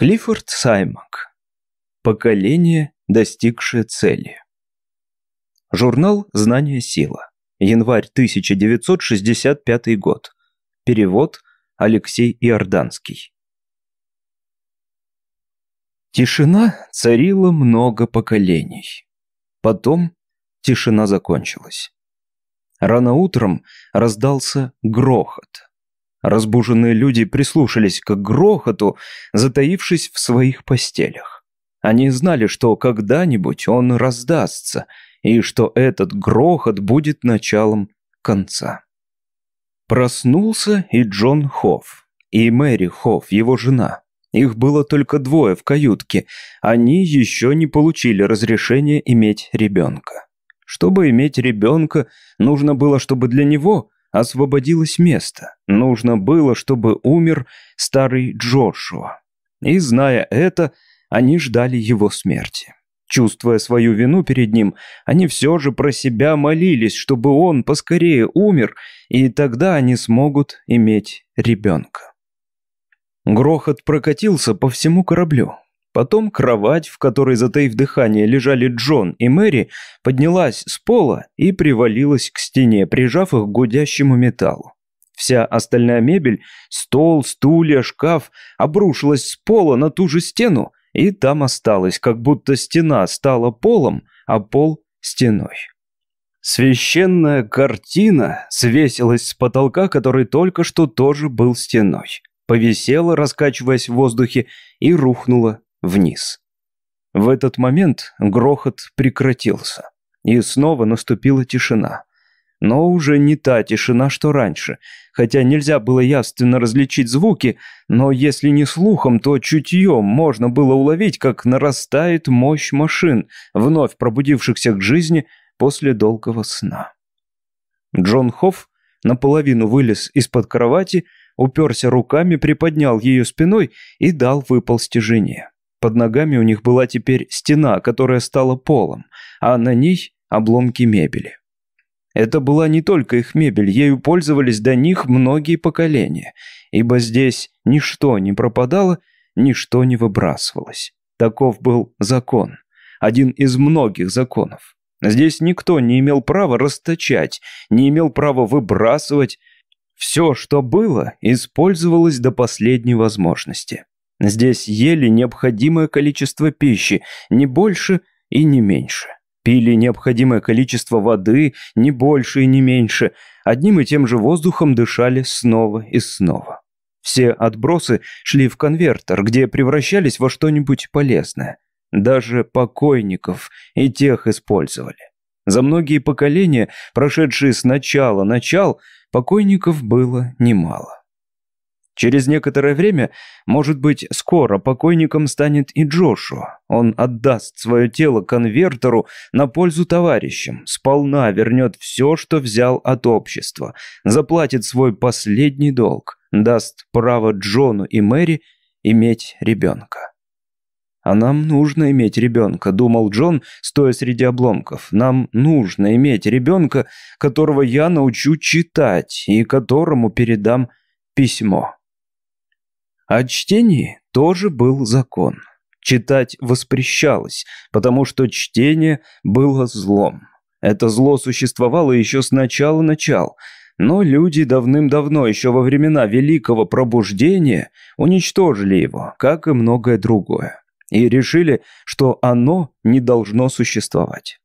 Клиффорд Саймак. Поколение, достигшее цели. Журнал «Знание сила». Январь 1965 год. Перевод Алексей Иорданский. Тишина царила много поколений. Потом тишина закончилась. Рано утром раздался грохот. Разбуженные люди прислушались к грохоту, затаившись в своих постелях. Они знали, что когда-нибудь он раздастся, и что этот грохот будет началом конца. Проснулся и Джон Хофф, и Мэри Хофф, его жена. Их было только двое в каютке. Они еще не получили разрешения иметь ребенка. Чтобы иметь ребенка, нужно было, чтобы для него освободилось место. Нужно было, чтобы умер старый Джошуа. И, зная это, они ждали его смерти. Чувствуя свою вину перед ним, они все же про себя молились, чтобы он поскорее умер, и тогда они смогут иметь ребенка. Грохот прокатился по всему кораблю. Потом кровать, в которой, затаив дыхание, лежали Джон и Мэри, поднялась с пола и привалилась к стене, прижав их к гудящему металлу. Вся остальная мебель, стол, стулья, шкаф, обрушилась с пола на ту же стену и там осталась, как будто стена стала полом, а пол – стеной. Священная картина свесилась с потолка, который только что тоже был стеной. Повисела, раскачиваясь в воздухе, и рухнула вниз. В этот момент грохот прекратился, и снова наступила тишина. Но уже не та тишина, что раньше, хотя нельзя было явственно различить звуки, но если не слухом, то чутьем можно было уловить, как нарастает мощь машин, вновь пробудившихся к жизни после долгого сна. Джон Хофф наполовину вылез из-под кровати, уперся руками, приподнял ее спиной и дал выползти жене. Под ногами у них была теперь стена, которая стала полом, а на ней обломки мебели. Это была не только их мебель, ею пользовались до них многие поколения, ибо здесь ничто не пропадало, ничто не выбрасывалось. Таков был закон, один из многих законов. Здесь никто не имел права расточать, не имел права выбрасывать. Все, что было, использовалось до последней возможности. Здесь ели необходимое количество пищи, не больше и не меньше. Пили необходимое количество воды, не больше и не меньше. Одним и тем же воздухом дышали снова и снова. Все отбросы шли в конвертер, где превращались во что-нибудь полезное. Даже покойников и тех использовали. За многие поколения, прошедшие с начала начал, покойников было немало. Через некоторое время, может быть, скоро покойником станет и Джошуа. Он отдаст свое тело конвертеру на пользу товарищам, сполна вернет все, что взял от общества, заплатит свой последний долг, даст право Джону и Мэри иметь ребенка. «А нам нужно иметь ребенка», — думал Джон, стоя среди обломков. «Нам нужно иметь ребенка, которого я научу читать и которому передам письмо». О чтении тоже был закон. Читать воспрещалось, потому что чтение было злом. Это зло существовало еще с начала начал, но люди давным-давно, еще во времена Великого Пробуждения, уничтожили его, как и многое другое, и решили, что оно не должно существовать.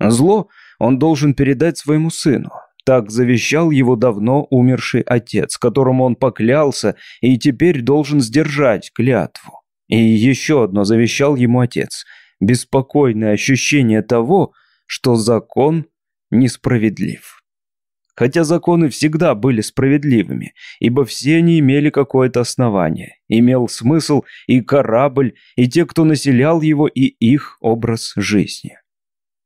Зло он должен передать своему сыну, так завещал его давно умерший отец, которому он поклялся и теперь должен сдержать клятву. И еще одно завещал ему отец – беспокойное ощущение того, что закон несправедлив. Хотя законы всегда были справедливыми, ибо все они имели какое-то основание, имел смысл и корабль, и те, кто населял его, и их образ жизни.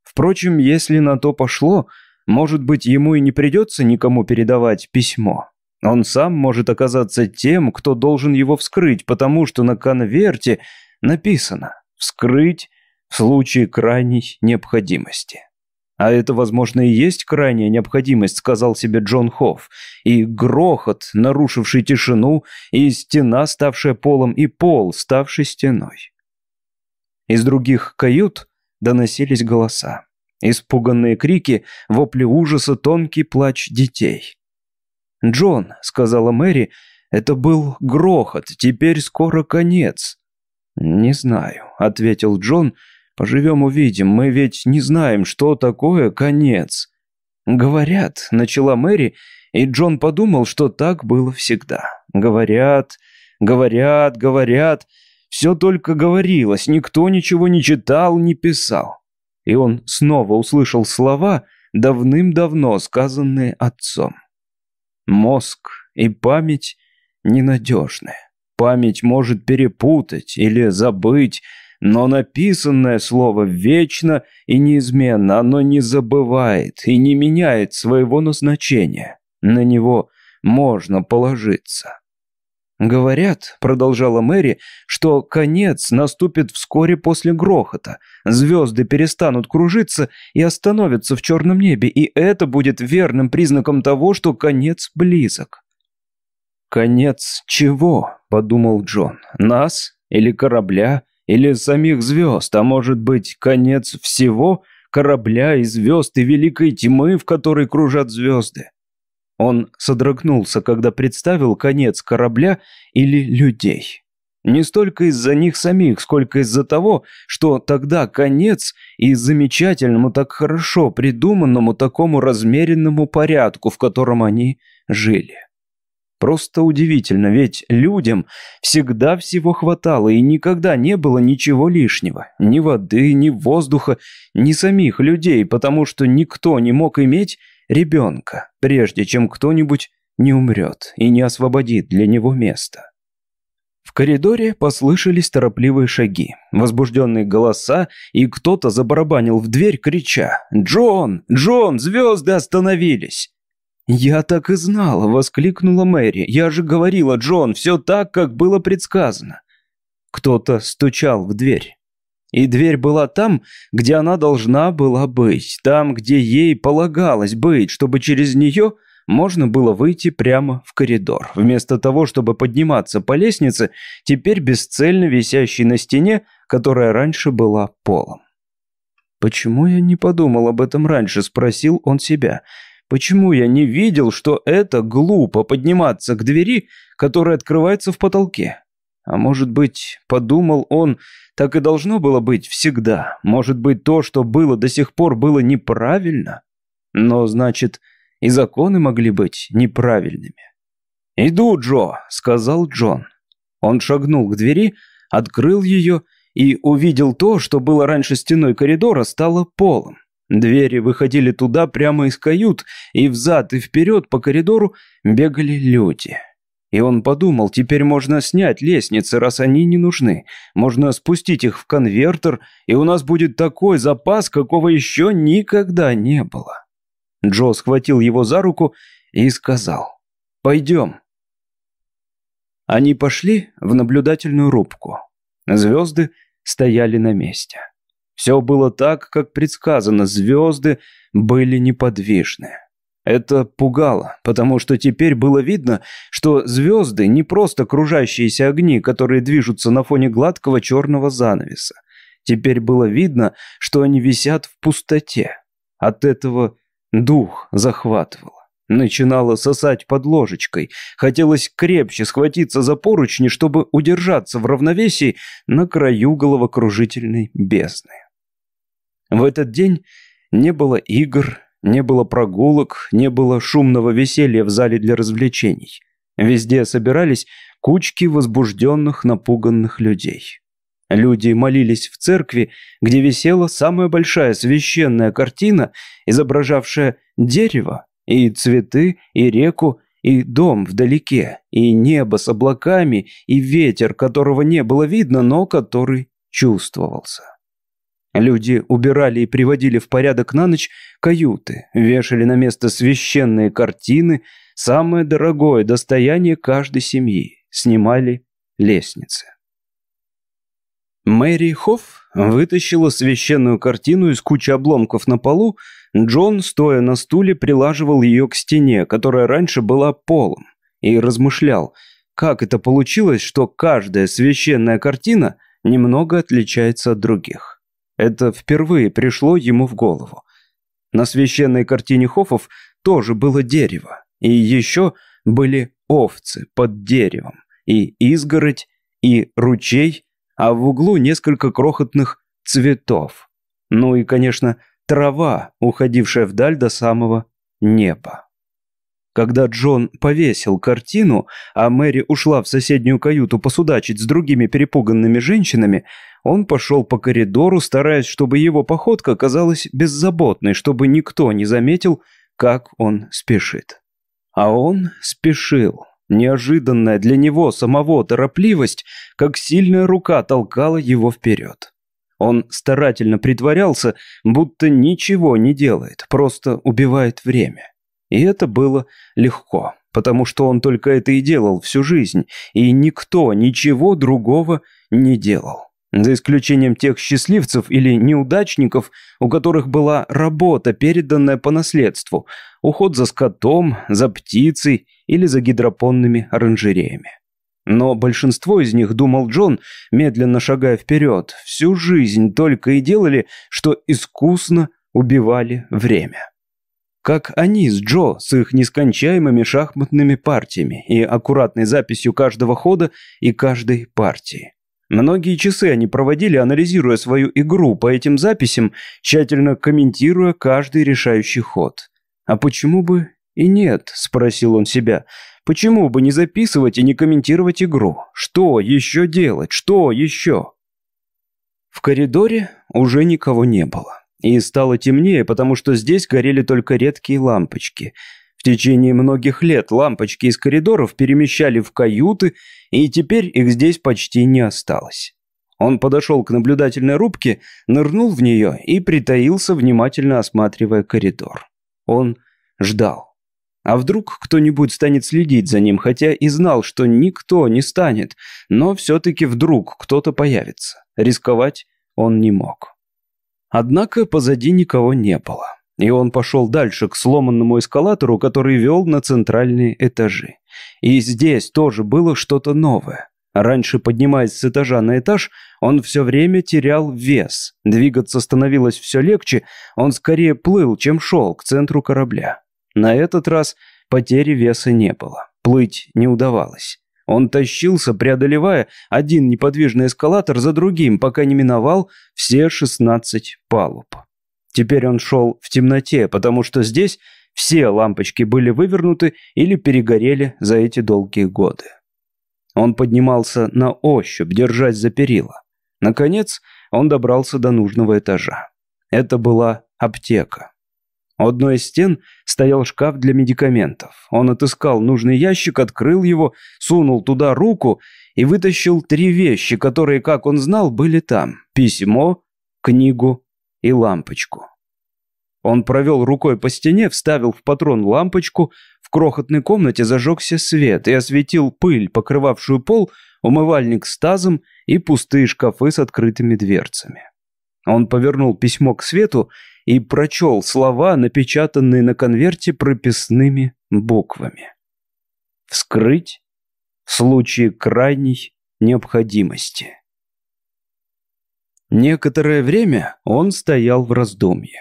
Впрочем, если на то пошло – может быть, ему и не придется никому передавать письмо. Он сам может оказаться тем, кто должен его вскрыть, потому что на конверте написано «вскрыть в случае крайней необходимости». А это, возможно, и есть крайняя необходимость, сказал себе Джон Хофф. И грохот, нарушивший тишину, и стена, ставшая полом, и пол, ставший стеной. Из других кают доносились голоса. Испуганные крики, вопли ужаса, тонкий плач детей. «Джон», — сказала Мэри, — «это был грохот, теперь скоро конец». «Не знаю», — ответил Джон, — «поживем увидим, мы ведь не знаем, что такое конец». «Говорят», — начала Мэри, и Джон подумал, что так было всегда. «Говорят, говорят, говорят, все только говорилось, никто ничего не читал, не писал». И он снова услышал слова, давным-давно сказанные отцом. Мозг и память ненадежны. Память может перепутать или забыть, но написанное слово вечно и неизменно, оно не забывает и не меняет своего назначения. На него можно положиться. «Говорят», — продолжала Мэри, — «что конец наступит вскоре после грохота. Звезды перестанут кружиться и остановятся в черном небе, и это будет верным признаком того, что конец близок». «Конец чего?» — подумал Джон. «Нас? Или корабля? Или самих звезд? А может быть, конец всего? Корабля и звезд и великой тьмы, в которой кружат звезды?» Он содрогнулся, когда представил конец корабля или людей. Не столько из-за них самих, сколько из-за того, что тогда конец и замечательному, так хорошо придуманному такому размеренному порядку, в котором они жили. Просто удивительно, ведь людям всегда всего хватало и никогда не было ничего лишнего. Ни воды, ни воздуха, ни самих людей, потому что никто не мог иметь ребенка, прежде чем кто-нибудь не умрет и не освободит для него место. В коридоре послышались торопливые шаги, возбужденные голоса, и кто-то забарабанил в дверь, крича «Джон! Джон! Звезды остановились!» «Я так и знала!» — воскликнула Мэри. «Я же говорила, Джон, все так, как было предсказано!» Кто-то стучал в дверь. И дверь была там, где она должна была быть, там, где ей полагалось быть, чтобы через нее можно было выйти прямо в коридор. Вместо того, чтобы подниматься по лестнице, теперь бесцельно висящей на стене, которая раньше была полом. «Почему я не подумал об этом раньше?» – спросил он себя. «Почему я не видел, что это глупо подниматься к двери, которая открывается в потолке? А может быть, подумал он, так и должно было быть всегда. Может быть, то, что было до сих пор, было неправильно? Но, значит, и законы могли быть неправильными. «Иду, Джо», — сказал Джон. Он шагнул к двери, открыл ее и увидел то, что было раньше стеной коридора, стало полом. Двери выходили туда прямо из кают, и взад и вперед по коридору бегали люди. И он подумал, теперь можно снять лестницы, раз они не нужны. Можно спустить их в конвертер, и у нас будет такой запас, какого еще никогда не было. Джо схватил его за руку и сказал «Пойдем». Они пошли в наблюдательную рубку. Звезды стояли на месте. Все было так, как предсказано, звезды были неподвижны. Это пугало, потому что теперь было видно, что звезды не просто кружащиеся огни, которые движутся на фоне гладкого черного занавеса. Теперь было видно, что они висят в пустоте. От этого дух захватывало. Начинало сосать под ложечкой. Хотелось крепче схватиться за поручни, чтобы удержаться в равновесии на краю головокружительной бездны. В этот день не было игр, не было прогулок, не было шумного веселья в зале для развлечений. Везде собирались кучки возбужденных, напуганных людей. Люди молились в церкви, где висела самая большая священная картина, изображавшая дерево, и цветы, и реку, и дом вдалеке, и небо с облаками, и ветер, которого не было видно, но который чувствовался. Люди убирали и приводили в порядок на ночь каюты, вешали на место священные картины, самое дорогое достояние каждой семьи, снимали лестницы. Мэри Хофф вытащила священную картину из кучи обломков на полу, Джон, стоя на стуле, прилаживал ее к стене, которая раньше была полом, и размышлял, как это получилось, что каждая священная картина немного отличается от других. Это впервые пришло ему в голову. На священной картине Хофов тоже было дерево, и еще были овцы под деревом, и изгородь, и ручей, а в углу несколько крохотных цветов. Ну и, конечно, трава, уходившая вдаль до самого неба. Когда Джон повесил картину, а Мэри ушла в соседнюю каюту посудачить с другими перепуганными женщинами, он пошел по коридору, стараясь, чтобы его походка казалась беззаботной, чтобы никто не заметил, как он спешит. А он спешил. Неожиданная для него самого торопливость, как сильная рука толкала его вперед. Он старательно притворялся, будто ничего не делает, просто убивает время. И это было легко, потому что он только это и делал всю жизнь, и никто ничего другого не делал. За исключением тех счастливцев или неудачников, у которых была работа, переданная по наследству, уход за скотом, за птицей или за гидропонными оранжереями. Но большинство из них, думал Джон, медленно шагая вперед, всю жизнь только и делали, что искусно убивали время. Как они с Джо, с их нескончаемыми шахматными партиями и аккуратной записью каждого хода и каждой партии. Многие часы они проводили, анализируя свою игру по этим записям, тщательно комментируя каждый решающий ход. А почему бы и нет, спросил он себя. Почему бы не записывать и не комментировать игру? Что еще делать? Что еще? В коридоре уже никого не было. И стало темнее, потому что здесь горели только редкие лампочки. В течение многих лет лампочки из коридоров перемещали в каюты, и теперь их здесь почти не осталось. Он подошел к наблюдательной рубке, нырнул в нее и притаился, внимательно осматривая коридор. Он ждал. А вдруг кто-нибудь станет следить за ним, хотя и знал, что никто не станет, но все-таки вдруг кто-то появится. Рисковать он не мог. Однако позади никого не было. И он пошел дальше к сломанному эскалатору, который вел на центральные этажи. И здесь тоже было что-то новое. Раньше, поднимаясь с этажа на этаж, он все время терял вес. Двигаться становилось все легче, он скорее плыл, чем шел к центру корабля. На этот раз потери веса не было. Плыть не удавалось. Он тащился, преодолевая один неподвижный эскалатор за другим, пока не миновал все 16 палуб. Теперь он шел в темноте, потому что здесь все лампочки были вывернуты или перегорели за эти долгие годы. Он поднимался на ощупь, держась за перила. Наконец, он добрался до нужного этажа. Это была аптека. У одной из стен стоял шкаф для медикаментов. Он отыскал нужный ящик, открыл его, сунул туда руку и вытащил три вещи, которые, как он знал, были там. Письмо, книгу и лампочку. Он провел рукой по стене, вставил в патрон лампочку, в крохотной комнате зажегся свет и осветил пыль, покрывавшую пол, умывальник с тазом и пустые шкафы с открытыми дверцами. Он повернул письмо к свету и прочел слова, напечатанные на конверте прописными буквами. «Вскрыть в случае крайней необходимости». Некоторое время он стоял в раздумье.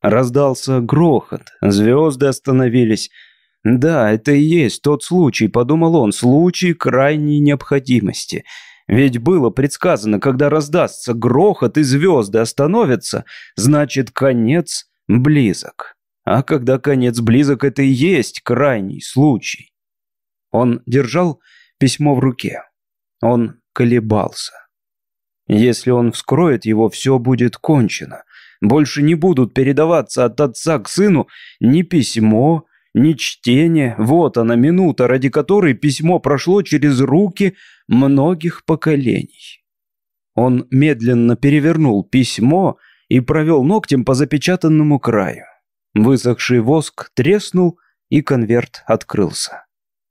Раздался грохот, звезды остановились. «Да, это и есть тот случай», — подумал он, — «случай крайней необходимости». Ведь было предсказано, когда раздастся грохот и звезды остановятся, значит, конец близок. А когда конец близок, это и есть крайний случай. Он держал письмо в руке. Он колебался. Если он вскроет его, все будет кончено. Больше не будут передаваться от отца к сыну ни письмо, ни чтение. Вот она минута, ради которой письмо прошло через руки многих поколений. Он медленно перевернул письмо и провел ногтем по запечатанному краю. Высохший воск треснул, и конверт открылся.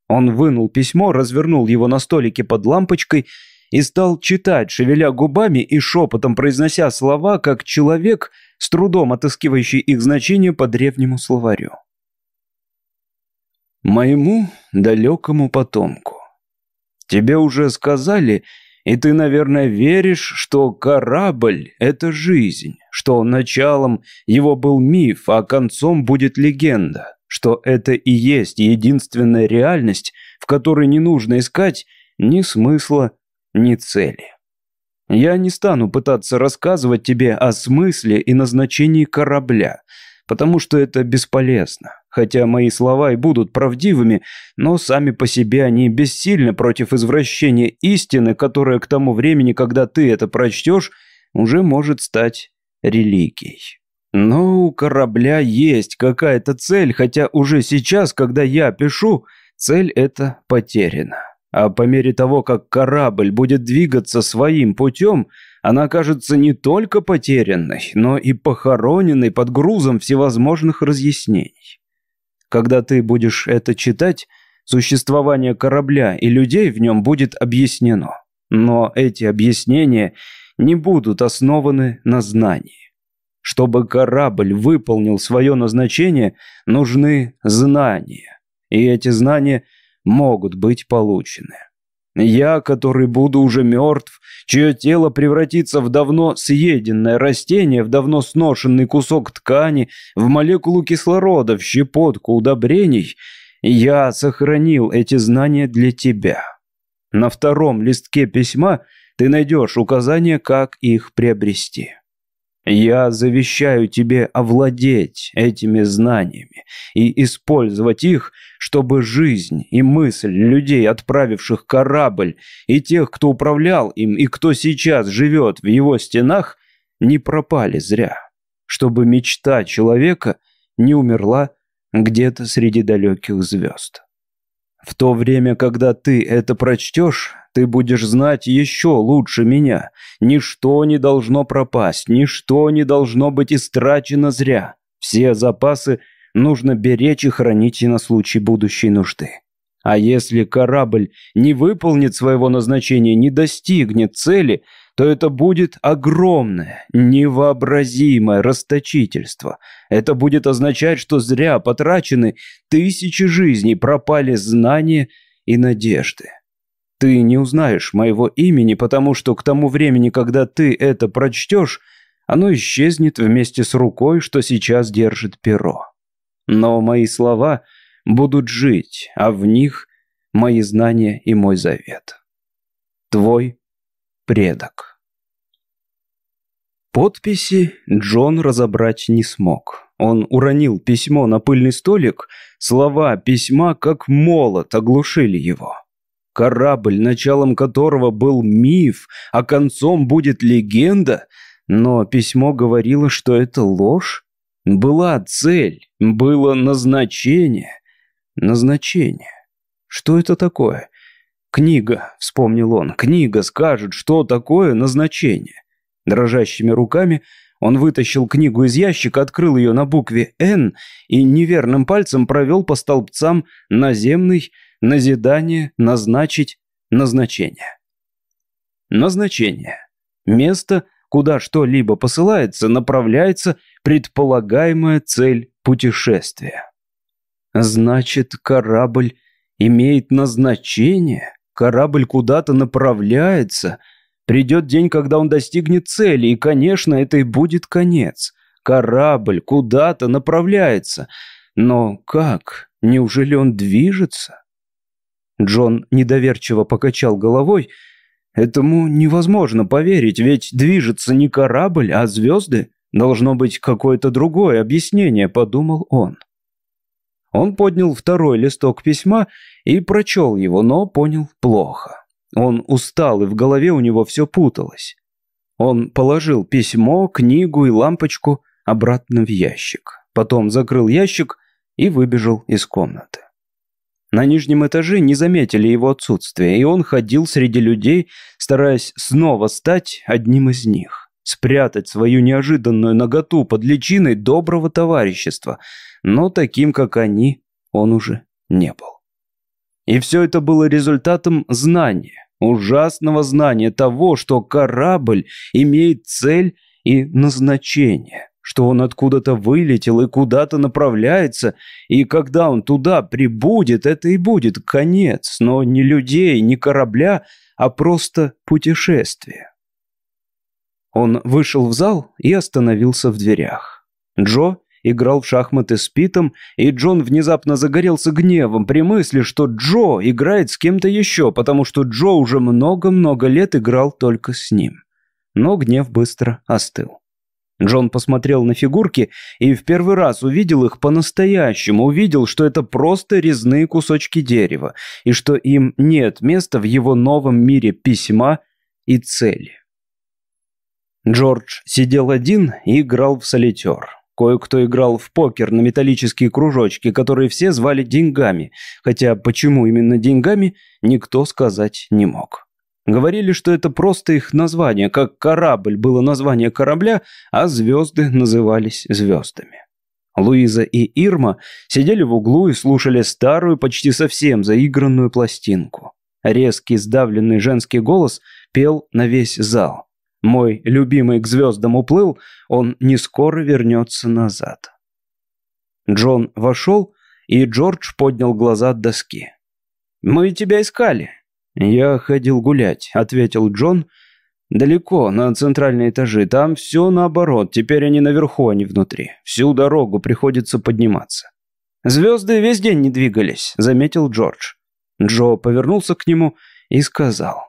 Он вынул письмо, развернул его на столике под лампочкой и стал читать, шевеля губами и шепотом произнося слова, как человек, с трудом отыскивающий их значение по древнему словарю. «Моему далекому потомку. Тебе уже сказали, и ты, наверное, веришь, что корабль — это жизнь, что началом его был миф, а концом будет легенда, что это и есть единственная реальность, в которой не нужно искать ни смысла, ни цели. Я не стану пытаться рассказывать тебе о смысле и назначении корабля, потому что это бесполезно. Хотя мои слова и будут правдивыми, но сами по себе они бессильны против извращения истины, которая к тому времени, когда ты это прочтешь, уже может стать религией. Но у корабля есть какая-то цель, хотя уже сейчас, когда я пишу, цель эта потеряна. А по мере того, как корабль будет двигаться своим путем, она окажется не только потерянной, но и похороненной под грузом всевозможных разъяснений. Когда ты будешь это читать, существование корабля и людей в нем будет объяснено. Но эти объяснения не будут основаны на знании. Чтобы корабль выполнил свое назначение, нужны знания. И эти знания – могут быть получены. Я, который буду уже мертв, чье тело превратится в давно съеденное растение, в давно сношенный кусок ткани, в молекулу кислорода, в щепотку удобрений, я сохранил эти знания для тебя. На втором листке письма ты найдешь указание, как их приобрести. Я завещаю тебе овладеть этими знаниями и использовать их, чтобы жизнь и мысль людей, отправивших корабль, и тех, кто управлял им и кто сейчас живет в его стенах, не пропали зря. Чтобы мечта человека не умерла где-то среди далеких звезд. В то время, когда ты это прочтешь, ты будешь знать еще лучше меня. Ничто не должно пропасть, ничто не должно быть истрачено зря. Все запасы нужно беречь и хранить и на случай будущей нужды. А если корабль не выполнит своего назначения, не достигнет цели, то это будет огромное, невообразимое расточительство. Это будет означать, что зря потрачены тысячи жизней, пропали знания и надежды. Ты не узнаешь моего имени, потому что к тому времени, когда ты это прочтешь, оно исчезнет вместе с рукой, что сейчас держит перо. Но мои слова будут жить, а в них мои знания и мой завет. Твой предок. Подписи Джон разобрать не смог. Он уронил письмо на пыльный столик, слова письма как молот оглушили его. Корабль, началом которого был миф, а концом будет легенда, но письмо говорило, что это ложь. Была цель, было назначение. Назначение. Что это такое? Книга, вспомнил он, книга скажет, что такое назначение. Дрожащими руками он вытащил книгу из ящика, открыл ее на букве «Н» и неверным пальцем провел по столбцам наземный назидание, назначить, назначение. Назначение. Место, куда что-либо посылается, направляется предполагаемая цель путешествия. Значит, корабль имеет назначение, корабль куда-то направляется, придет день, когда он достигнет цели, и, конечно, это и будет конец. Корабль куда-то направляется. Но как? Неужели он движется? Джон недоверчиво покачал головой. Этому невозможно поверить, ведь движется не корабль, а звезды. Должно быть какое-то другое объяснение, подумал он. Он поднял второй листок письма и прочел его, но понял плохо. Он устал, и в голове у него все путалось. Он положил письмо, книгу и лампочку обратно в ящик. Потом закрыл ящик и выбежал из комнаты. На нижнем этаже не заметили его отсутствия, и он ходил среди людей, стараясь снова стать одним из них. Спрятать свою неожиданную наготу под личиной доброго товарищества, но таким, как они, он уже не был. И все это было результатом знания, ужасного знания того, что корабль имеет цель и назначение, что он откуда-то вылетел и куда-то направляется, и когда он туда прибудет, это и будет конец, но не людей, не корабля, а просто путешествие. Он вышел в зал и остановился в дверях. Джо играл в шахматы с Питом, и Джон внезапно загорелся гневом при мысли, что Джо играет с кем-то еще, потому что Джо уже много-много лет играл только с ним. Но гнев быстро остыл. Джон посмотрел на фигурки и в первый раз увидел их по-настоящему, увидел, что это просто резные кусочки дерева, и что им нет места в его новом мире письма и цели. Джордж сидел один и играл в солитер. Кое-кто играл в покер на металлические кружочки, которые все звали деньгами, хотя почему именно деньгами, никто сказать не мог. Говорили, что это просто их название, как корабль было название корабля, а звезды назывались звездами. Луиза и Ирма сидели в углу и слушали старую, почти совсем заигранную пластинку. Резкий сдавленный женский голос пел на весь зал. Мой любимый к звездам уплыл, он не скоро вернется назад. Джон вошел, и Джордж поднял глаза от доски. «Мы тебя искали». «Я ходил гулять», — ответил Джон. «Далеко, на центральные этажи. Там все наоборот. Теперь они наверху, а не внутри. Всю дорогу приходится подниматься». «Звезды весь день не двигались», — заметил Джордж. Джо повернулся к нему и сказал.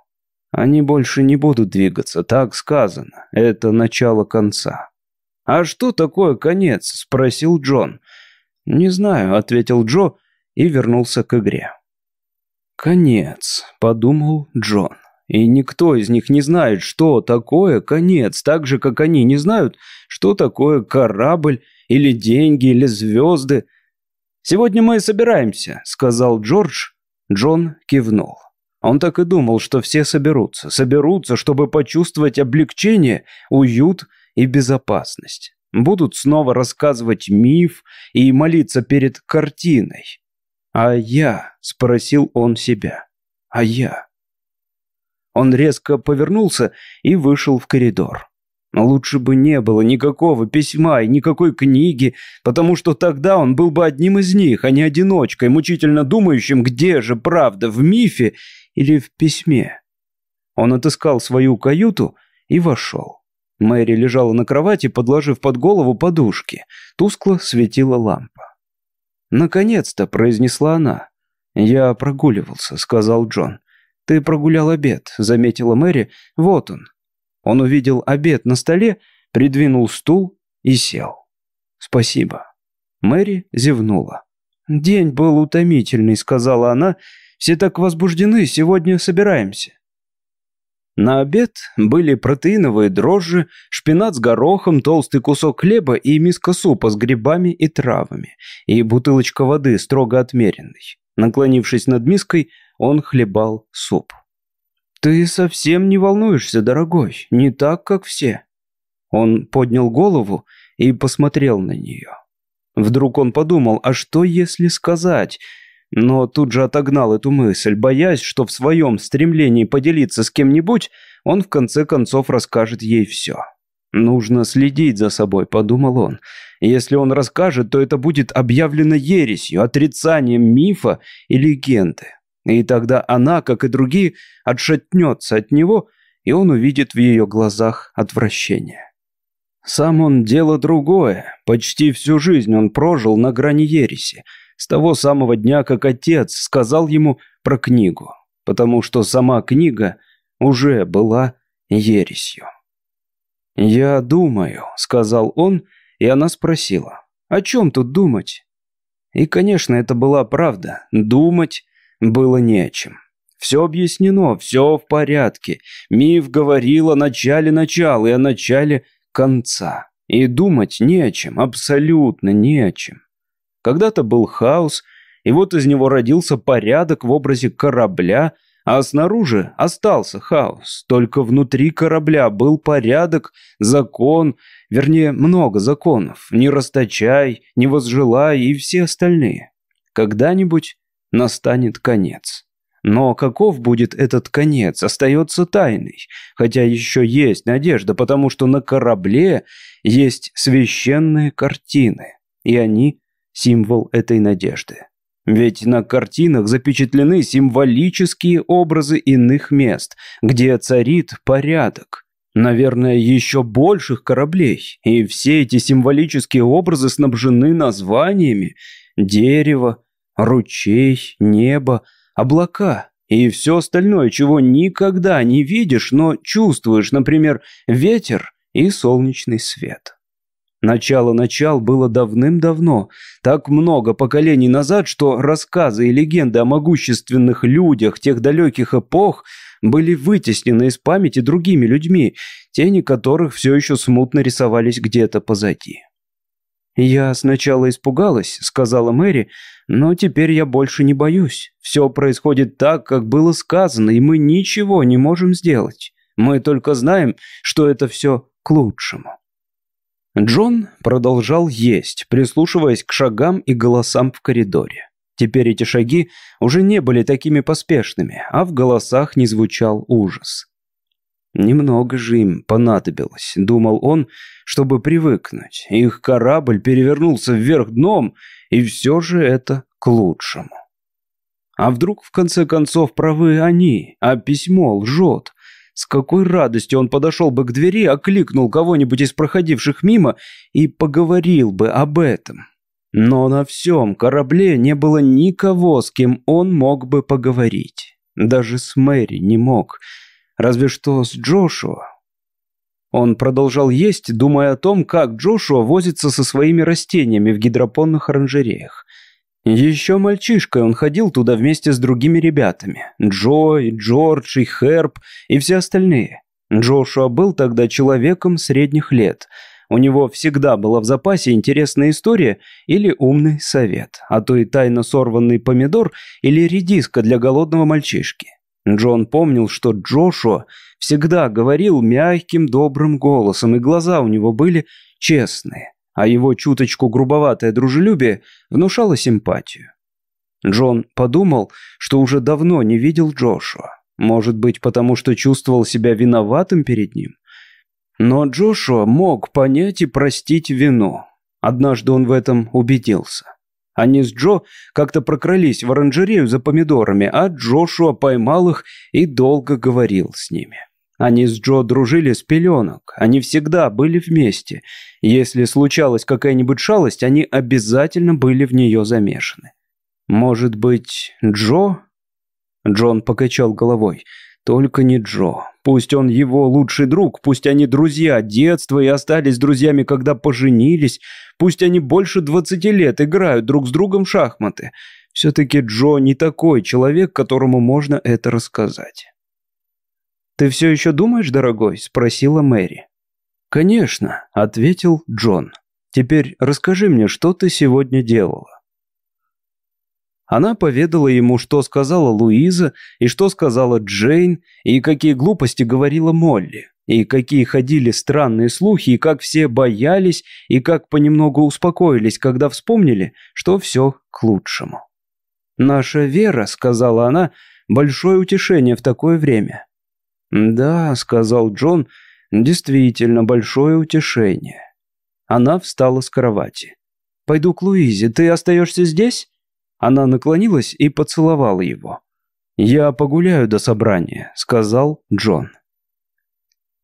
Они больше не будут двигаться, так сказано. Это начало конца. «А что такое конец?» – спросил Джон. «Не знаю», – ответил Джо и вернулся к игре. «Конец», – подумал Джон. И никто из них не знает, что такое конец, так же, как они не знают, что такое корабль, или деньги, или звезды. «Сегодня мы собираемся», – сказал Джордж. Джон кивнул. Он так и думал, что все соберутся. Соберутся, чтобы почувствовать облегчение, уют и безопасность. Будут снова рассказывать миф и молиться перед картиной. «А я?» – спросил он себя. «А я?» Он резко повернулся и вышел в коридор. Лучше бы не было никакого письма и никакой книги, потому что тогда он был бы одним из них, а не одиночкой, мучительно думающим, где же правда, в мифе или в письме. Он отыскал свою каюту и вошел. Мэри лежала на кровати, подложив под голову подушки. Тускло светила лампа. «Наконец-то», — произнесла она. «Я прогуливался», — сказал Джон. «Ты прогулял обед», — заметила Мэри. «Вот он». Он увидел обед на столе, придвинул стул и сел. «Спасибо». Мэри зевнула. «День был утомительный», — сказала она, все так возбуждены, сегодня собираемся». На обед были протеиновые дрожжи, шпинат с горохом, толстый кусок хлеба и миска супа с грибами и травами, и бутылочка воды строго отмеренной. Наклонившись над миской, он хлебал суп. «Ты совсем не волнуешься, дорогой, не так, как все». Он поднял голову и посмотрел на нее. Вдруг он подумал, а что если сказать но тут же отогнал эту мысль, боясь, что в своем стремлении поделиться с кем-нибудь, он в конце концов расскажет ей все. «Нужно следить за собой», — подумал он. «Если он расскажет, то это будет объявлено ересью, отрицанием мифа и легенды. И тогда она, как и другие, отшатнется от него, и он увидит в ее глазах отвращение». Сам он дело другое. Почти всю жизнь он прожил на грани ереси с того самого дня, как отец сказал ему про книгу, потому что сама книга уже была ересью. «Я думаю», — сказал он, и она спросила, «О чем тут думать?» И, конечно, это была правда. Думать было не о чем. Все объяснено, все в порядке. Миф говорил о начале начала и о начале конца. И думать не о чем, абсолютно не о чем. Когда-то был хаос, и вот из него родился порядок в образе корабля, а снаружи остался хаос. Только внутри корабля был порядок, закон, вернее, много законов. Не расточай, не возжелай и все остальные. Когда-нибудь настанет конец. Но каков будет этот конец, остается тайной, хотя еще есть надежда, потому что на корабле есть священные картины, и они – символ этой надежды. Ведь на картинах запечатлены символические образы иных мест, где царит порядок. Наверное, еще больших кораблей, и все эти символические образы снабжены названиями дерево, ручей, небо, облака и все остальное, чего никогда не видишь, но чувствуешь, например, ветер и солнечный свет. Начало-начал было давным-давно, так много поколений назад, что рассказы и легенды о могущественных людях тех далеких эпох были вытеснены из памяти другими людьми, тени которых все еще смутно рисовались где-то позади. «Я сначала испугалась», — сказала Мэри, «но теперь я больше не боюсь. Все происходит так, как было сказано, и мы ничего не можем сделать. Мы только знаем, что это все к лучшему». Джон продолжал есть, прислушиваясь к шагам и голосам в коридоре. Теперь эти шаги уже не были такими поспешными, а в голосах не звучал ужас. Немного же им понадобилось, думал он, чтобы привыкнуть. Их корабль перевернулся вверх дном, и все же это к лучшему. А вдруг, в конце концов, правы они, а письмо лжет? С какой радостью он подошел бы к двери, окликнул кого-нибудь из проходивших мимо и поговорил бы об этом. Но на всем корабле не было никого, с кем он мог бы поговорить. Даже с Мэри не мог. Разве что с Джошуа. Он продолжал есть, думая о том, как Джошуа возится со своими растениями в гидропонных оранжереях. Еще мальчишкой он ходил туда вместе с другими ребятами. Джой, Джордж и Херб и все остальные. Джошуа был тогда человеком средних лет. У него всегда была в запасе интересная история или умный совет, а то и тайно сорванный помидор или редиска для голодного мальчишки. Джон помнил, что Джошуа всегда говорил мягким добрым голосом, и глаза у него были честные а его чуточку грубоватое дружелюбие внушало симпатию. Джон подумал, что уже давно не видел Джошуа. Может быть, потому что чувствовал себя виноватым перед ним? Но Джошуа мог понять и простить вину. Однажды он в этом убедился. Они с Джо как-то прокрались в оранжерею за помидорами, а Джошуа поймал их и долго говорил с ними. Они с Джо дружили с пеленок, они всегда были вместе. Если случалась какая-нибудь шалость, они обязательно были в нее замешаны. Может быть, Джо? Джон покачал головой. Только не Джо. Пусть он его лучший друг, пусть они друзья детства и остались друзьями, когда поженились, пусть они больше двадцати лет играют друг с другом в шахматы. Все-таки Джо не такой человек, которому можно это рассказать. «Ты все еще думаешь, дорогой?» – спросила Мэри. «Конечно», – ответил Джон. «Теперь расскажи мне, что ты сегодня делала?» Она поведала ему, что сказала Луиза, и что сказала Джейн, и какие глупости говорила Молли, и какие ходили странные слухи, и как все боялись, и как понемногу успокоились, когда вспомнили, что все к лучшему. «Наша вера», — сказала она, — «большое утешение в такое время. «Да», — сказал Джон, — «действительно большое утешение». Она встала с кровати. «Пойду к Луизе, ты остаешься здесь?» Она наклонилась и поцеловала его. «Я погуляю до собрания», — сказал Джон.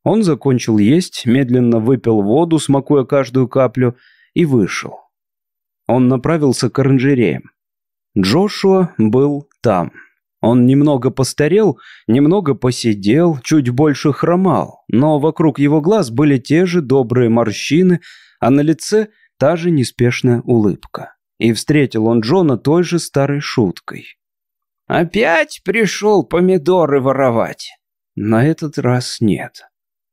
Он закончил есть, медленно выпил воду, смакуя каждую каплю, и вышел. Он направился к оранжереям. Джошуа был там. Он немного постарел, немного посидел, чуть больше хромал, но вокруг его глаз были те же добрые морщины, а на лице та же неспешная улыбка. И встретил он Джона той же старой шуткой. «Опять пришел помидоры воровать?» На этот раз нет.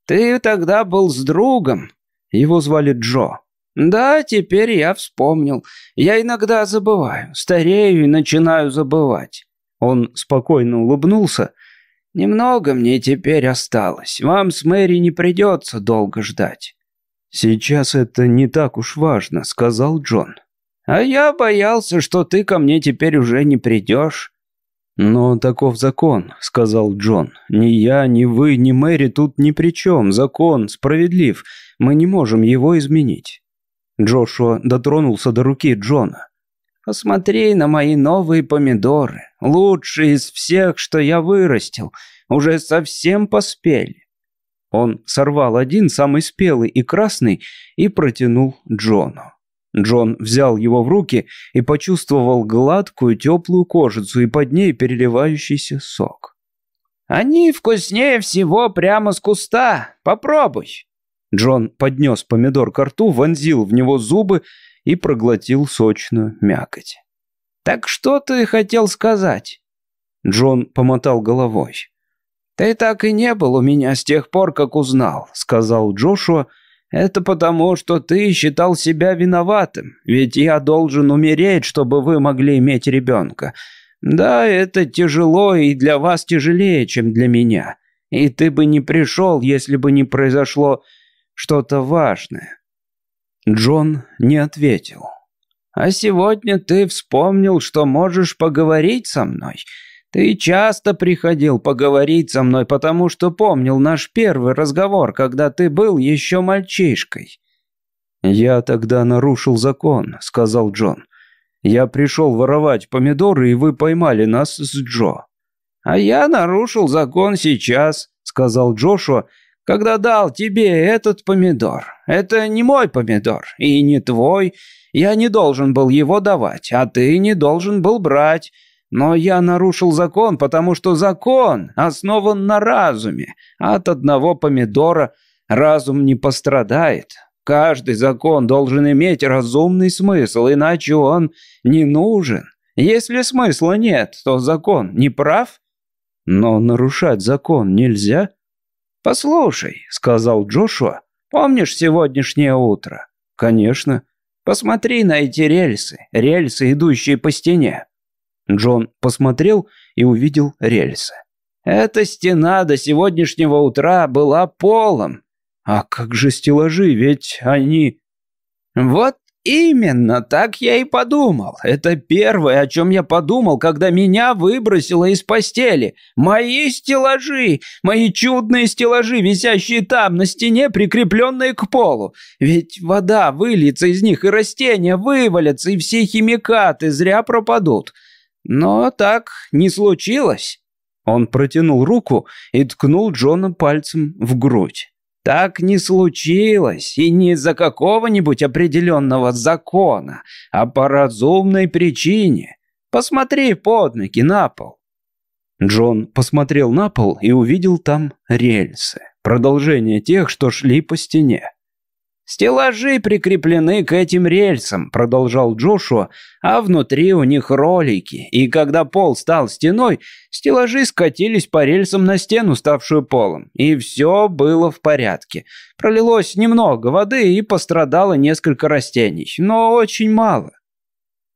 «Ты тогда был с другом?» Его звали Джо. «Да, теперь я вспомнил. Я иногда забываю, старею и начинаю забывать. Он спокойно улыбнулся. «Немного мне теперь осталось. Вам с Мэри не придется долго ждать». «Сейчас это не так уж важно», — сказал Джон. «А я боялся, что ты ко мне теперь уже не придешь». «Но таков закон», — сказал Джон. «Ни я, ни вы, ни Мэри тут ни при чем. Закон справедлив. Мы не можем его изменить». Джошуа дотронулся до руки Джона. «Посмотри на мои новые помидоры. Лучшие из всех, что я вырастил. Уже совсем поспели». Он сорвал один, самый спелый и красный, и протянул Джону. Джон взял его в руки и почувствовал гладкую теплую кожицу и под ней переливающийся сок. «Они вкуснее всего прямо с куста. Попробуй». Джон поднес помидор к рту, вонзил в него зубы и проглотил сочную мякоть. «Так что ты хотел сказать?» Джон помотал головой. «Ты так и не был у меня с тех пор, как узнал», — сказал Джошуа. «Это потому, что ты считал себя виноватым, ведь я должен умереть, чтобы вы могли иметь ребенка. Да, это тяжело и для вас тяжелее, чем для меня. И ты бы не пришел, если бы не произошло что-то важное». Джон не ответил. «А сегодня ты вспомнил, что можешь поговорить со мной. Ты часто приходил поговорить со мной, потому что помнил наш первый разговор, когда ты был еще мальчишкой». «Я тогда нарушил закон», — сказал Джон. «Я пришел воровать помидоры, и вы поймали нас с Джо». «А я нарушил закон сейчас», — сказал Джошуа, когда дал тебе этот помидор. Это не мой помидор и не твой. Я не должен был его давать, а ты не должен был брать. Но я нарушил закон, потому что закон основан на разуме. От одного помидора разум не пострадает. Каждый закон должен иметь разумный смысл, иначе он не нужен. Если смысла нет, то закон не прав. Но нарушать закон нельзя. «Послушай», — сказал Джошуа, — «помнишь сегодняшнее утро?» «Конечно». «Посмотри на эти рельсы, рельсы, идущие по стене». Джон посмотрел и увидел рельсы. «Эта стена до сегодняшнего утра была полом». «А как же стеллажи, ведь они...» «Вот «Именно так я и подумал. Это первое, о чем я подумал, когда меня выбросило из постели. Мои стеллажи, мои чудные стеллажи, висящие там, на стене, прикрепленные к полу. Ведь вода выльется из них, и растения вывалятся, и все химикаты зря пропадут. Но так не случилось». Он протянул руку и ткнул Джона пальцем в грудь. Так не случилось, и не из-за какого-нибудь определенного закона, а по разумной причине. Посмотри под ноги на пол. Джон посмотрел на пол и увидел там рельсы, продолжение тех, что шли по стене. «Стеллажи прикреплены к этим рельсам», — продолжал Джошуа, «а внутри у них ролики, и когда пол стал стеной, стеллажи скатились по рельсам на стену, ставшую полом, и все было в порядке. Пролилось немного воды и пострадало несколько растений, но очень мало».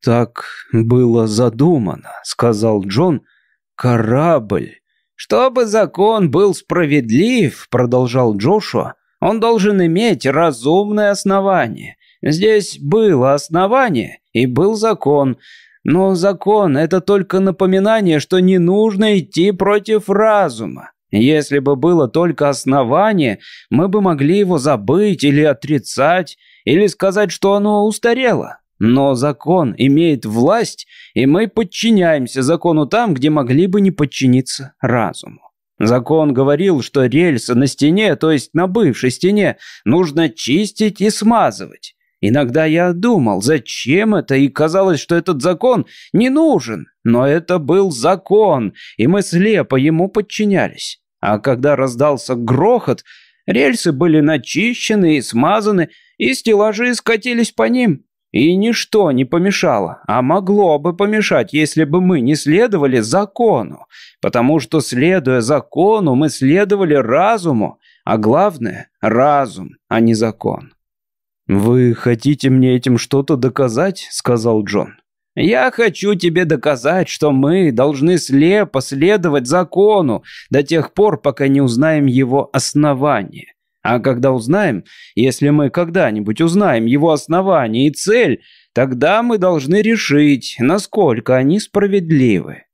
«Так было задумано», — сказал Джон, — «корабль». «Чтобы закон был справедлив», — продолжал Джошуа, — он должен иметь разумное основание. Здесь было основание и был закон. Но закон – это только напоминание, что не нужно идти против разума. Если бы было только основание, мы бы могли его забыть или отрицать, или сказать, что оно устарело. Но закон имеет власть, и мы подчиняемся закону там, где могли бы не подчиниться разуму. Закон говорил, что рельсы на стене, то есть на бывшей стене, нужно чистить и смазывать. Иногда я думал, зачем это, и казалось, что этот закон не нужен. Но это был закон, и мы слепо ему подчинялись. А когда раздался грохот, рельсы были начищены и смазаны, и стеллажи скатились по ним. И ничто не помешало, а могло бы помешать, если бы мы не следовали закону, потому что, следуя закону, мы следовали разуму, а главное – разум, а не закон. «Вы хотите мне этим что-то доказать?» – сказал Джон. «Я хочу тебе доказать, что мы должны слепо следовать закону до тех пор, пока не узнаем его основание. А когда узнаем, если мы когда-нибудь узнаем его основание и цель, тогда мы должны решить, насколько они справедливы.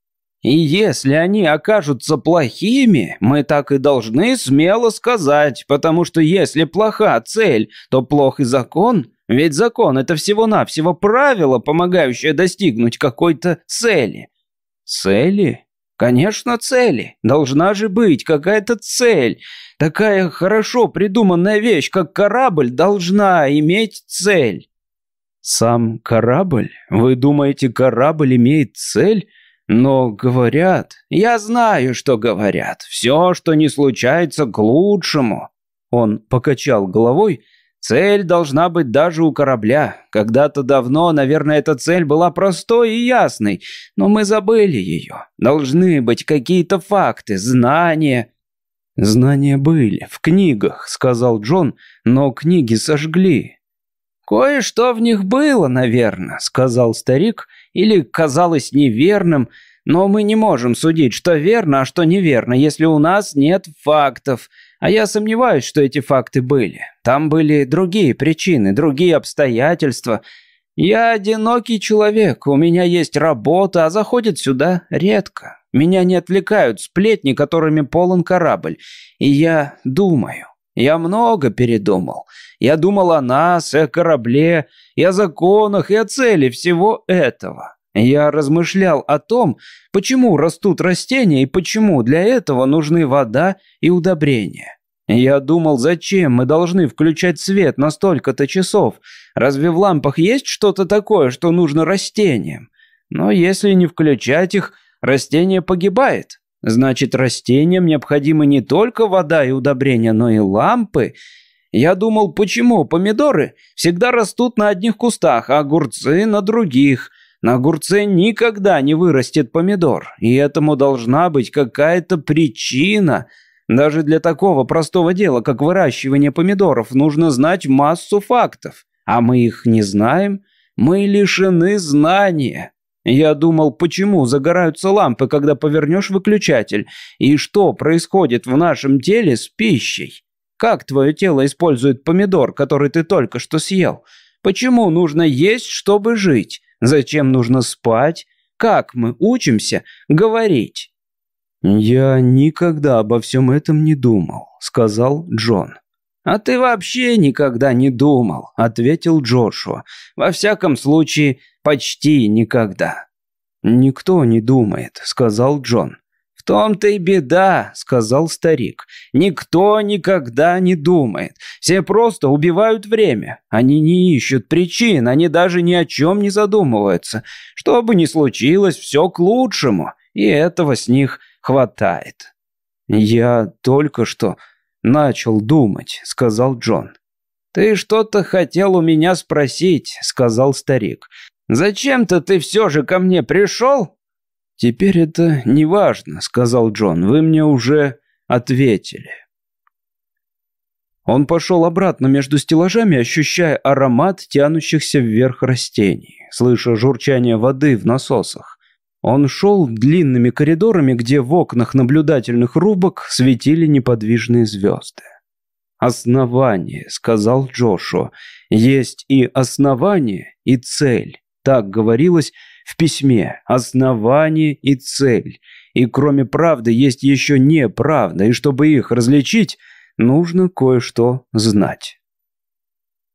И если они окажутся плохими, мы так и должны смело сказать, потому что если плоха цель, то плох и закон. Ведь закон – это всего-навсего правило, помогающее достигнуть какой-то цели. Цели? Конечно, цели. Должна же быть какая-то цель. Такая хорошо придуманная вещь, как корабль, должна иметь цель. Сам корабль? Вы думаете, корабль имеет цель? Но говорят, я знаю, что говорят. Все, что не случается, к лучшему. Он покачал головой. Цель должна быть даже у корабля. Когда-то давно, наверное, эта цель была простой и ясной, но мы забыли ее. Должны быть какие-то факты, знания. Знания были в книгах, сказал Джон, но книги сожгли. «Кое-что в них было, наверное», — сказал старик, «или казалось неверным, но мы не можем судить, что верно, а что неверно, если у нас нет фактов. А я сомневаюсь, что эти факты были. Там были другие причины, другие обстоятельства. Я одинокий человек, у меня есть работа, а заходит сюда редко. Меня не отвлекают сплетни, которыми полон корабль. И я думаю. Я много передумал. Я думал о нас, и о корабле, и о законах, и о цели всего этого. Я размышлял о том, почему растут растения и почему для этого нужны вода и удобрения. Я думал, зачем мы должны включать свет на столько-то часов? Разве в лампах есть что-то такое, что нужно растениям? Но если не включать их, растение погибает. Значит, растениям необходимы не только вода и удобрения, но и лампы. Я думал, почему помидоры всегда растут на одних кустах, а огурцы на других. На огурце никогда не вырастет помидор, и этому должна быть какая-то причина. Даже для такого простого дела, как выращивание помидоров, нужно знать массу фактов. А мы их не знаем. Мы лишены знания. Я думал, почему загораются лампы, когда повернешь выключатель, и что происходит в нашем теле с пищей. Как твое тело использует помидор, который ты только что съел? Почему нужно есть, чтобы жить? Зачем нужно спать? Как мы учимся говорить? «Я никогда обо всем этом не думал», — сказал Джон. «А ты вообще никогда не думал», — ответил Джошуа. «Во всяком случае, почти никогда». «Никто не думает», — сказал Джон. «В том-то и беда», — сказал старик. «Никто никогда не думает. Все просто убивают время. Они не ищут причин, они даже ни о чем не задумываются. Что бы ни случилось, все к лучшему, и этого с них хватает». «Я только что начал думать», — сказал Джон. «Ты что-то хотел у меня спросить», — сказал старик. «Зачем-то ты все же ко мне пришел?» «Теперь это не важно», — сказал Джон. «Вы мне уже ответили». Он пошел обратно между стеллажами, ощущая аромат тянущихся вверх растений, слыша журчание воды в насосах. Он шел длинными коридорами, где в окнах наблюдательных рубок светили неподвижные звезды. «Основание», — сказал Джошуа, — «есть и основание, и цель». Так говорилось в письме «основание и цель». И кроме правды есть еще неправда, и чтобы их различить, нужно кое-что знать.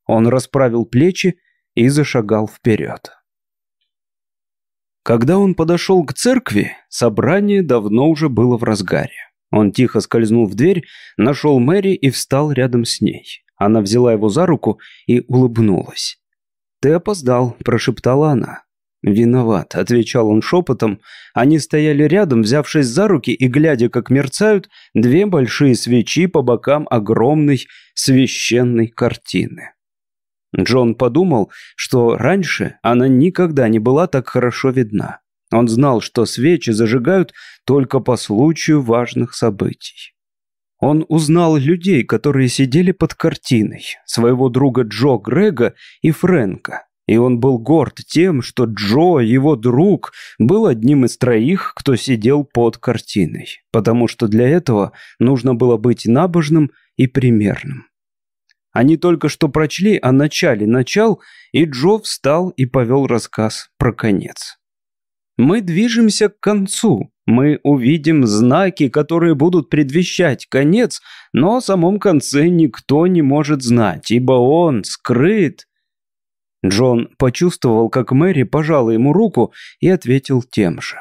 Он расправил плечи и зашагал вперед. Когда он подошел к церкви, собрание давно уже было в разгаре. Он тихо скользнул в дверь, нашел Мэри и встал рядом с ней. Она взяла его за руку и улыбнулась. «Ты опоздал», – прошептала она. «Виноват», – отвечал он шепотом. Они стояли рядом, взявшись за руки и глядя, как мерцают две большие свечи по бокам огромной священной картины. Джон подумал, что раньше она никогда не была так хорошо видна. Он знал, что свечи зажигают только по случаю важных событий. Он узнал людей, которые сидели под картиной, своего друга Джо Грега и Фрэнка. И он был горд тем, что Джо, его друг, был одним из троих, кто сидел под картиной, потому что для этого нужно было быть набожным и примерным. Они только что прочли о начале начал, и Джо встал и повел рассказ про конец. «Мы движемся к концу», Мы увидим знаки, которые будут предвещать конец, но о самом конце никто не может знать, ибо он скрыт. Джон почувствовал, как Мэри пожала ему руку и ответил тем же.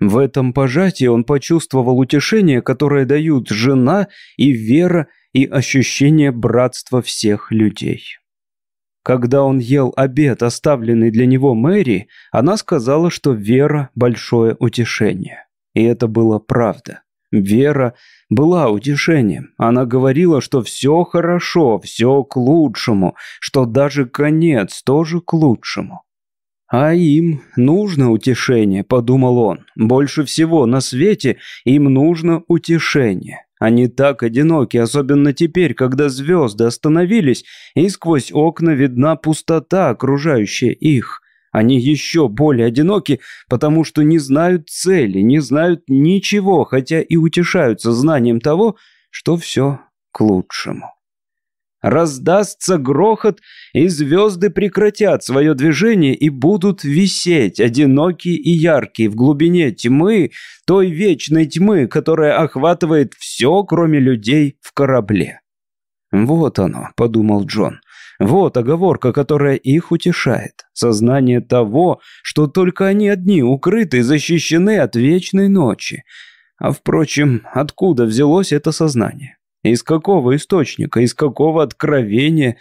В этом пожатии он почувствовал утешение, которое дают жена и вера и ощущение братства всех людей. Когда он ел обед, оставленный для него Мэри, она сказала, что вера – большое утешение. И это было правда. Вера была утешением. Она говорила, что все хорошо, все к лучшему, что даже конец тоже к лучшему. А им нужно утешение, подумал он. Больше всего на свете им нужно утешение. Они так одиноки, особенно теперь, когда звезды остановились, и сквозь окна видна пустота, окружающая их. Они еще более одиноки, потому что не знают цели, не знают ничего, хотя и утешаются знанием того, что все к лучшему. Раздастся грохот, и звезды прекратят свое движение и будут висеть, одинокие и яркие, в глубине тьмы, той вечной тьмы, которая охватывает все, кроме людей в корабле. «Вот оно», — подумал Джон, — «вот оговорка, которая их утешает. Сознание того, что только они одни укрыты и защищены от вечной ночи. А, впрочем, откуда взялось это сознание? Из какого источника, из какого откровения?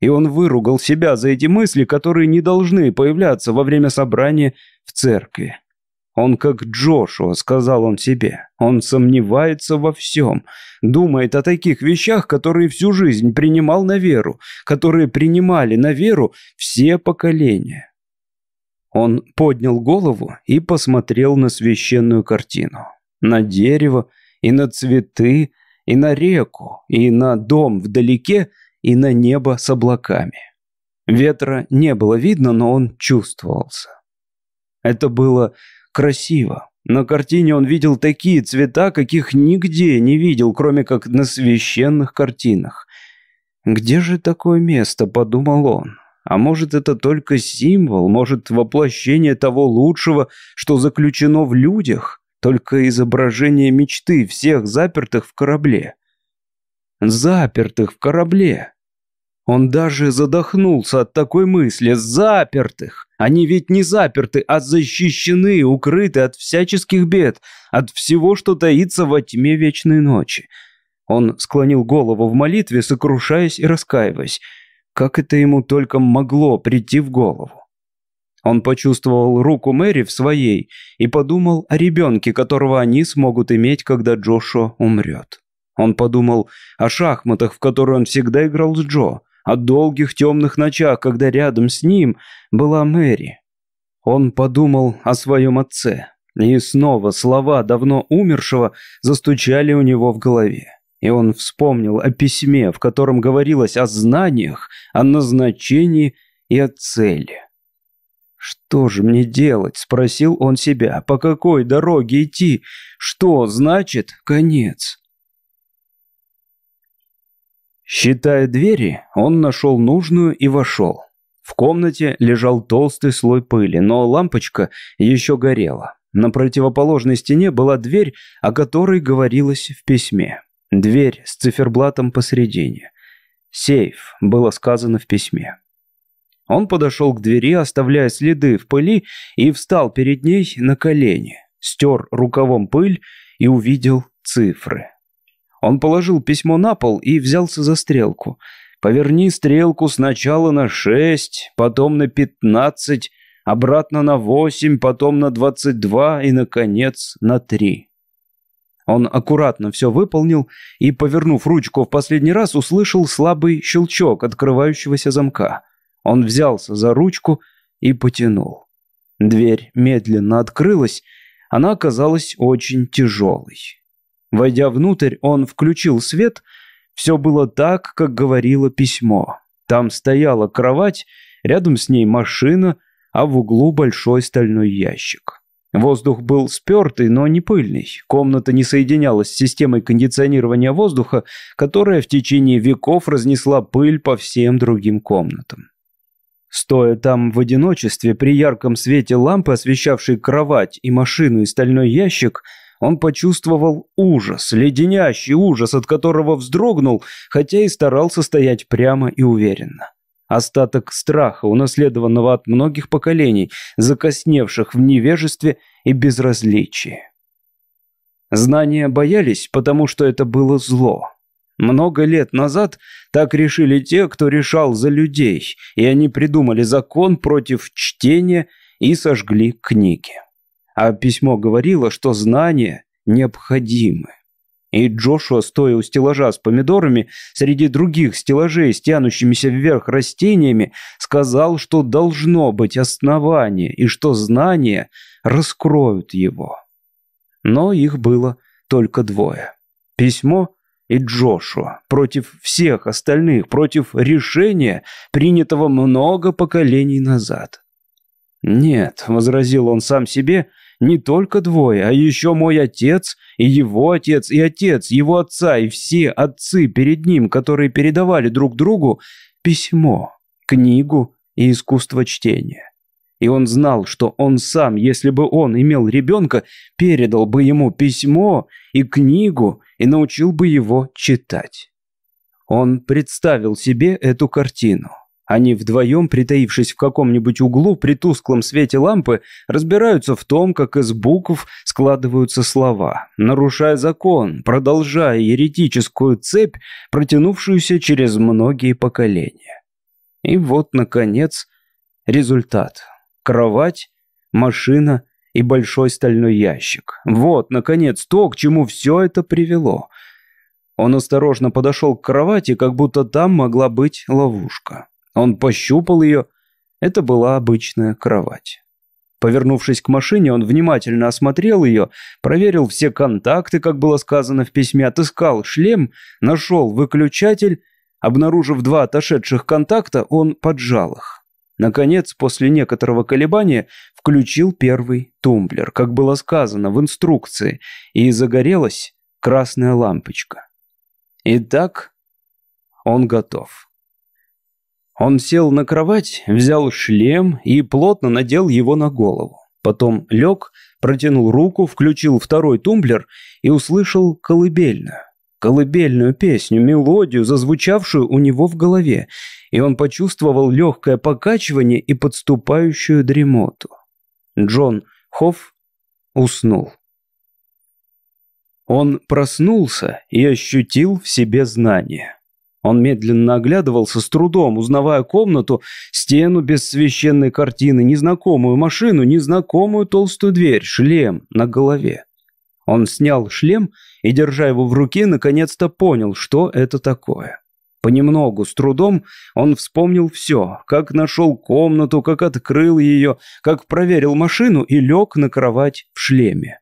И он выругал себя за эти мысли, которые не должны появляться во время собрания в церкви. Он как Джошуа, сказал он себе. Он сомневается во всем. Думает о таких вещах, которые всю жизнь принимал на веру, которые принимали на веру все поколения. Он поднял голову и посмотрел на священную картину. На дерево и на цветы, и на реку, и на дом вдалеке, и на небо с облаками. Ветра не было видно, но он чувствовался. Это было красиво. На картине он видел такие цвета, каких нигде не видел, кроме как на священных картинах. «Где же такое место?» – подумал он. А может, это только символ, может, воплощение того лучшего, что заключено в людях? Только изображение мечты всех запертых в корабле. Запертых в корабле. Он даже задохнулся от такой мысли. Запертых. Они ведь не заперты, а защищены, укрыты от всяческих бед, от всего, что таится во тьме вечной ночи. Он склонил голову в молитве, сокрушаясь и раскаиваясь. Как это ему только могло прийти в голову? Он почувствовал руку Мэри в своей и подумал о ребенке, которого они смогут иметь, когда Джошуа умрет. Он подумал о шахматах, в которые он всегда играл с Джо, о долгих темных ночах, когда рядом с ним была Мэри. Он подумал о своем отце, и снова слова давно умершего застучали у него в голове. И он вспомнил о письме, в котором говорилось о знаниях, о назначении и о цели. «Что же мне делать?» – спросил он себя. «По какой дороге идти? Что значит конец?» Считая двери, он нашел нужную и вошел. В комнате лежал толстый слой пыли, но лампочка еще горела. На противоположной стене была дверь, о которой говорилось в письме. Дверь с циферблатом посередине. «Сейф» было сказано в письме. Он подошел к двери, оставляя следы в пыли, и встал перед ней на колени, стер рукавом пыль и увидел цифры. Он положил письмо на пол и взялся за стрелку. «Поверни стрелку сначала на шесть, потом на пятнадцать, обратно на восемь, потом на двадцать два и, наконец, на три». Он аккуратно все выполнил и, повернув ручку в последний раз, услышал слабый щелчок открывающегося замка – он взялся за ручку и потянул. Дверь медленно открылась, она оказалась очень тяжелой. Войдя внутрь, он включил свет. Все было так, как говорило письмо. Там стояла кровать, рядом с ней машина, а в углу большой стальной ящик. Воздух был спертый, но не пыльный. Комната не соединялась с системой кондиционирования воздуха, которая в течение веков разнесла пыль по всем другим комнатам. Стоя там в одиночестве при ярком свете лампы, освещавшей кровать и машину и стальной ящик, он почувствовал ужас, леденящий ужас, от которого вздрогнул, хотя и старался стоять прямо и уверенно. Остаток страха, унаследованного от многих поколений, закосневших в невежестве и безразличии. Знания боялись, потому что это было зло. Много лет назад так решили те, кто решал за людей, и они придумали закон против чтения и сожгли книги. А письмо говорило, что знания необходимы. И Джошуа, стоя у стеллажа с помидорами, среди других стеллажей с тянущимися вверх растениями, сказал, что должно быть основание и что знания раскроют его. Но их было только двое. Письмо и Джошуа против всех остальных, против решения, принятого много поколений назад. «Нет», — возразил он сам себе, — не только двое, а еще мой отец и его отец и отец его отца и все отцы перед ним, которые передавали друг другу письмо, книгу и искусство чтения. И он знал, что он сам, если бы он имел ребенка, передал бы ему письмо и книгу и научил бы его читать. Он представил себе эту картину. Они вдвоем, притаившись в каком-нибудь углу при тусклом свете лампы, разбираются в том, как из букв складываются слова, нарушая закон, продолжая еретическую цепь, протянувшуюся через многие поколения. И вот, наконец, результат. Кровать, машина и большой стальной ящик. Вот, наконец, то, к чему все это привело. Он осторожно подошел к кровати, как будто там могла быть ловушка. Он пощупал ее. Это была обычная кровать. Повернувшись к машине, он внимательно осмотрел ее, проверил все контакты, как было сказано в письме, отыскал шлем, нашел выключатель. Обнаружив два отошедших контакта, он поджал их. Наконец, после некоторого колебания, включил первый тумблер, как было сказано в инструкции, и загорелась красная лампочка. Итак, он готов. Он сел на кровать, взял шлем и плотно надел его на голову. Потом лег, протянул руку, включил второй тумблер и услышал колыбельную. Колыбельную песню, мелодию, зазвучавшую у него в голове, и он почувствовал легкое покачивание и подступающую дремоту. Джон Хофф уснул. Он проснулся и ощутил в себе знание. Он медленно оглядывался с трудом, узнавая комнату, стену без священной картины, незнакомую машину, незнакомую толстую дверь, шлем на голове. Он снял шлем и, держа его в руке, наконец-то понял, что это такое. Понемногу, с трудом, он вспомнил все, как нашел комнату, как открыл ее, как проверил машину и лег на кровать в шлеме.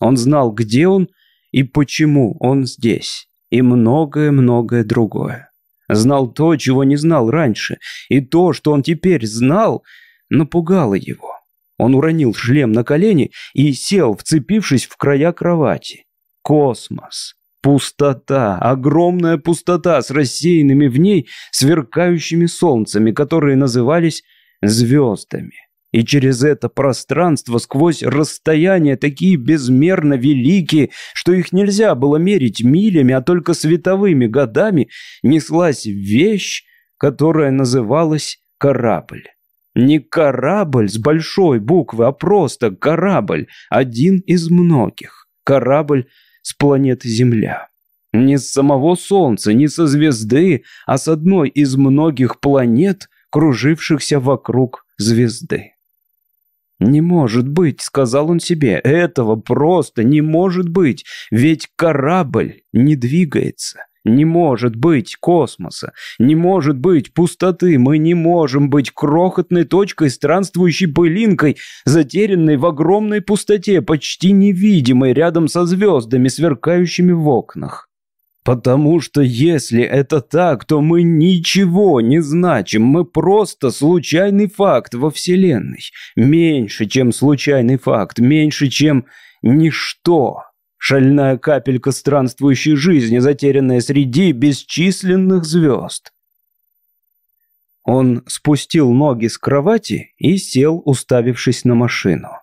Он знал, где он и почему он здесь и многое-многое другое. Знал то, чего не знал раньше, и то, что он теперь знал, напугало его. Он уронил шлем на колени и сел, вцепившись в края кровати. Космос. Пустота, огромная пустота с рассеянными в ней сверкающими солнцами, которые назывались звездами. И через это пространство, сквозь расстояния такие безмерно великие, что их нельзя было мерить милями, а только световыми годами, неслась вещь, которая называлась корабль. Не корабль с большой буквы, а просто корабль, один из многих. Корабль с планеты Земля. Не с самого Солнца, не со звезды, а с одной из многих планет, кружившихся вокруг звезды. «Не может быть», — сказал он себе, — «этого просто не может быть, ведь корабль не двигается». Не может быть космоса, не может быть пустоты, мы не можем быть крохотной точкой, странствующей пылинкой, затерянной в огромной пустоте, почти невидимой рядом со звездами, сверкающими в окнах. Потому что если это так, то мы ничего не значим, мы просто случайный факт во Вселенной. Меньше, чем случайный факт, меньше, чем ничто. Шальная капелька странствующей жизни, затерянная среди бесчисленных звезд. Он спустил ноги с кровати и сел, уставившись на машину.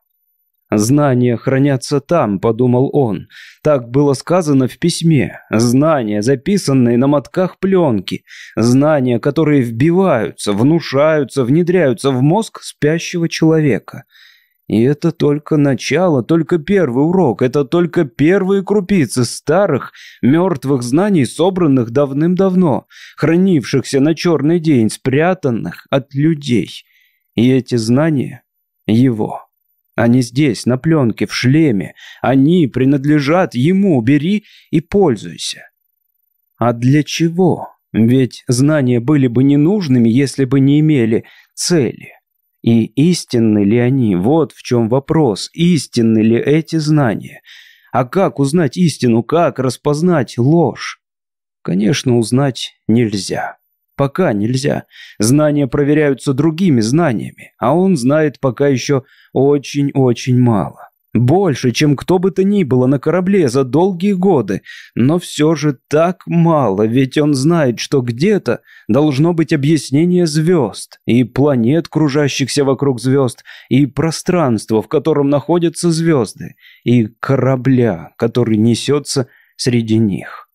«Знания хранятся там», — подумал он. Так было сказано в письме. Знания, записанные на мотках пленки. Знания, которые вбиваются, внушаются, внедряются в мозг спящего человека. И это только начало, только первый урок, это только первые крупицы старых, мертвых знаний, собранных давным-давно, хранившихся на черный день, спрятанных от людей. И эти знания — его. Они здесь, на пленке, в шлеме. Они принадлежат ему. Бери и пользуйся. А для чего? Ведь знания были бы ненужными, если бы не имели цели. И истинны ли они? Вот в чем вопрос. Истинны ли эти знания? А как узнать истину? Как распознать ложь? Конечно, узнать нельзя. Пока нельзя. Знания проверяются другими знаниями, а он знает пока еще очень-очень мало. Больше, чем кто бы то ни было на корабле за долгие годы, но все же так мало, ведь он знает, что где-то должно быть объяснение звезд, и планет, кружащихся вокруг звезд, и пространство, в котором находятся звезды, и корабля, который несется среди них.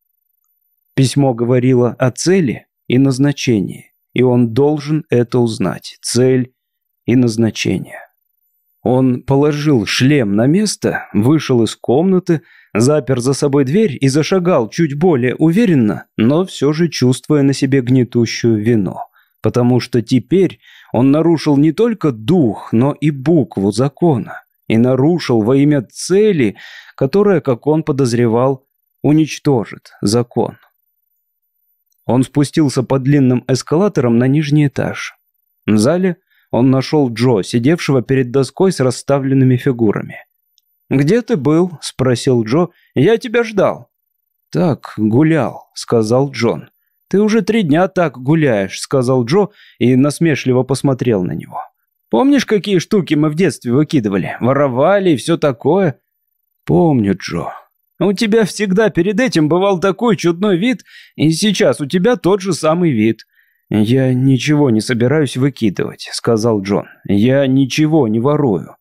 Письмо говорило о цели, и назначение, и он должен это узнать, цель и назначение. Он положил шлем на место, вышел из комнаты, запер за собой дверь и зашагал чуть более уверенно, но все же чувствуя на себе гнетущую вину. Потому что теперь он нарушил не только дух, но и букву закона. И нарушил во имя цели, которая, как он подозревал, уничтожит закон. Он спустился по длинным эскалаторам на нижний этаж. В зале он нашел Джо, сидевшего перед доской с расставленными фигурами. «Где ты был?» – спросил Джо. «Я тебя ждал». «Так, гулял», – сказал Джон. «Ты уже три дня так гуляешь», – сказал Джо и насмешливо посмотрел на него. «Помнишь, какие штуки мы в детстве выкидывали? Воровали и все такое?» «Помню, Джо», у тебя всегда перед этим бывал такой чудной вид, и сейчас у тебя тот же самый вид». «Я ничего не собираюсь выкидывать», — сказал Джон. «Я ничего не ворую».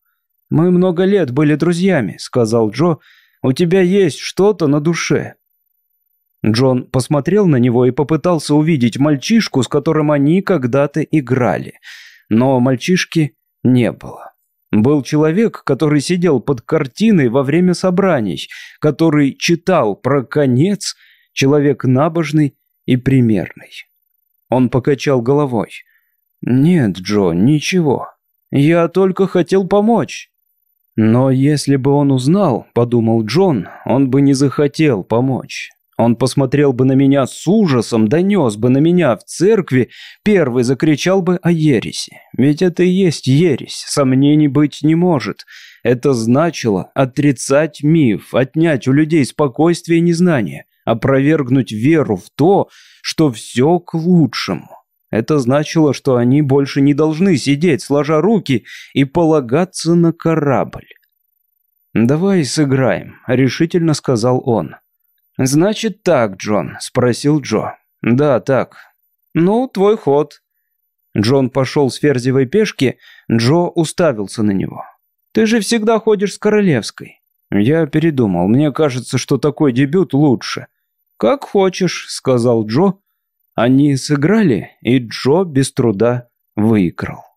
«Мы много лет были друзьями», — сказал Джо. «У тебя есть что-то на душе». Джон посмотрел на него и попытался увидеть мальчишку, с которым они когда-то играли. Но мальчишки не было. Был человек, который сидел под картиной во время собраний, который читал про конец, человек набожный и примерный. Он покачал головой. «Нет, Джо, ничего. Я только хотел помочь». Но если бы он узнал, подумал Джон, он бы не захотел помочь. Он посмотрел бы на меня с ужасом, донес бы на меня в церкви, первый закричал бы о ереси. Ведь это и есть ересь, сомнений быть не может. Это значило отрицать миф, отнять у людей спокойствие и незнание, опровергнуть веру в то, что все к лучшему. Это значило, что они больше не должны сидеть, сложа руки, и полагаться на корабль. «Давай сыграем», — решительно сказал он. «Значит так, Джон?» – спросил Джо. «Да, так. Ну, твой ход». Джон пошел с ферзевой пешки, Джо уставился на него. «Ты же всегда ходишь с королевской». Я передумал, мне кажется, что такой дебют лучше. «Как хочешь», – сказал Джо. Они сыграли, и Джо без труда выиграл.